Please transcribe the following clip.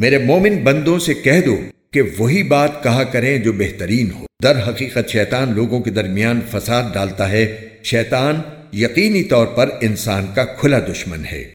میرے مومن بندوں سے کہہ دو کہ وہی بات کہا کریں جو بہترین ہو۔ در حقیقت شیطان لوگوں کے درمیان فساد ڈالتا ہے۔ شیطان یقینی طور پر انسان کا کھلا دشمن ہے۔